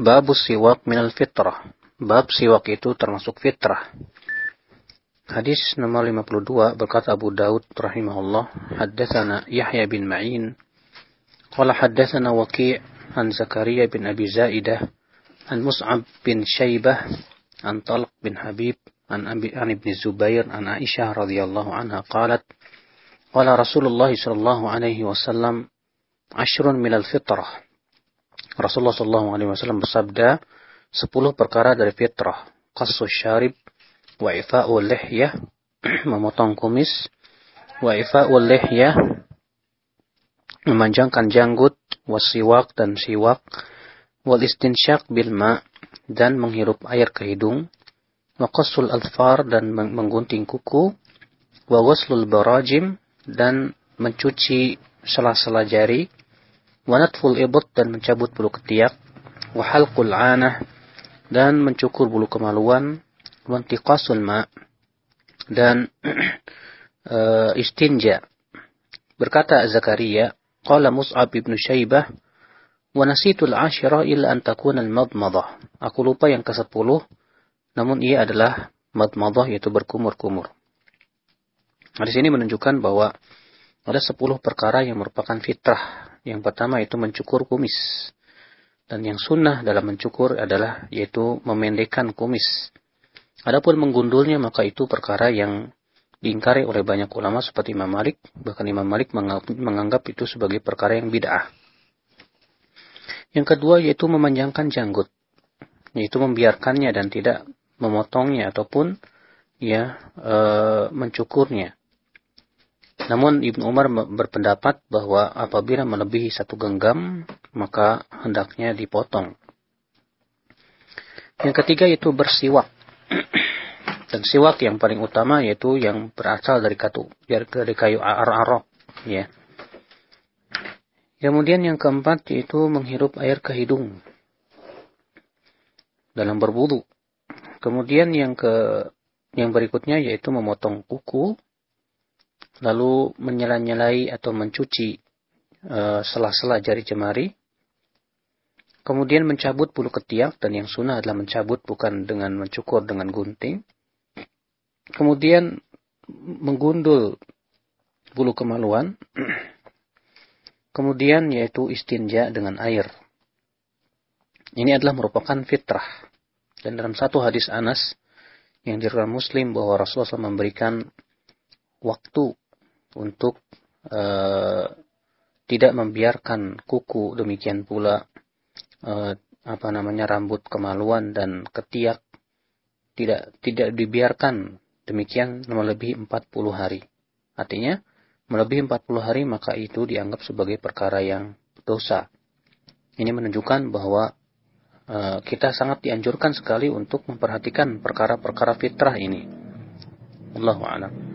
Bab siwak minal fitrah. Bab siwak itu termasuk fitrah. Hadis nomor 52 berkata Abu Daud rahimahullah, haddatsana Yahya bin Ma'in qala haddatsana Waqi' an Zakaria bin Abi Zaidah an Mus'ab bin Syaibah an Talq bin Habib an Abi an Ibn Zubair an Aisyah radhiyallahu anha qalat qala Rasulullah sallallahu alaihi wasallam ashrun minal fitrah Rasulullah Shallallahu Alaihi Wasallam bersabda, sepuluh perkara dari fitrah, kasus syarib, wa ifa'ul lihyah, memotong kumis, wa ifa'ul lihyah, memanjangkan janggut, wasiwak dan siwak, wal istinsyak bil ma, dan menghirup air ke hidung, wa qasul alfar dan menggunting kuku, wa ghuslul barajim dan mencuci sela-sela jari, wanatful ibut dan mencabut bulu ketiak, wahalqul anah dan mencukur bulu kemaluan, wantiqasul ma dan istinja. Berkata Zakaria, qala Mus'ab ibn Syaibah, wa nasitul ashira illa an takuna al-madmadah. Aku lupa yang ke-10, namun ia adalah madmadah yaitu berkumur-kumur. Di sini menunjukkan bahwa ada 10 perkara yang merupakan fitrah yang pertama itu mencukur kumis. Dan yang sunnah dalam mencukur adalah yaitu memendekkan kumis. Adapun menggundulnya maka itu perkara yang diingkari oleh banyak ulama seperti Imam Malik. Bahkan Imam Malik menganggap itu sebagai perkara yang bid'ah. Yang kedua yaitu memanjangkan janggut. Yaitu membiarkannya dan tidak memotongnya ataupun ya e, mencukurnya. Namun Ibnu Umar berpendapat bahwa apabila melebihi satu genggam, maka hendaknya dipotong. Yang ketiga itu bersiwak. Dan siwak yang paling utama yaitu yang berasal dari katu, dari kayu ar-arok. Ya. Kemudian yang keempat yaitu menghirup air ke hidung dalam berbudu. Kemudian yang ke yang berikutnya yaitu memotong kuku lalu menyela-nyelai atau mencuci uh, sela-sela jari jemari, kemudian mencabut bulu ketiak dan yang sunnah adalah mencabut bukan dengan mencukur dengan gunting, kemudian menggundul bulu kemaluan, kemudian yaitu istinja dengan air. Ini adalah merupakan fitrah. Dan dalam satu hadis Anas yang diriwayatkan Muslim bahwa Rasulullah SAW memberikan waktu untuk uh, tidak membiarkan kuku demikian pula uh, apa namanya rambut kemaluan dan ketiak tidak tidak dibiarkan demikian melebihi 40 hari. Artinya melebihi 40 hari maka itu dianggap sebagai perkara yang dosa. Ini menunjukkan bahwa uh, kita sangat dianjurkan sekali untuk memperhatikan perkara-perkara fitrah ini. Allahu a'lam.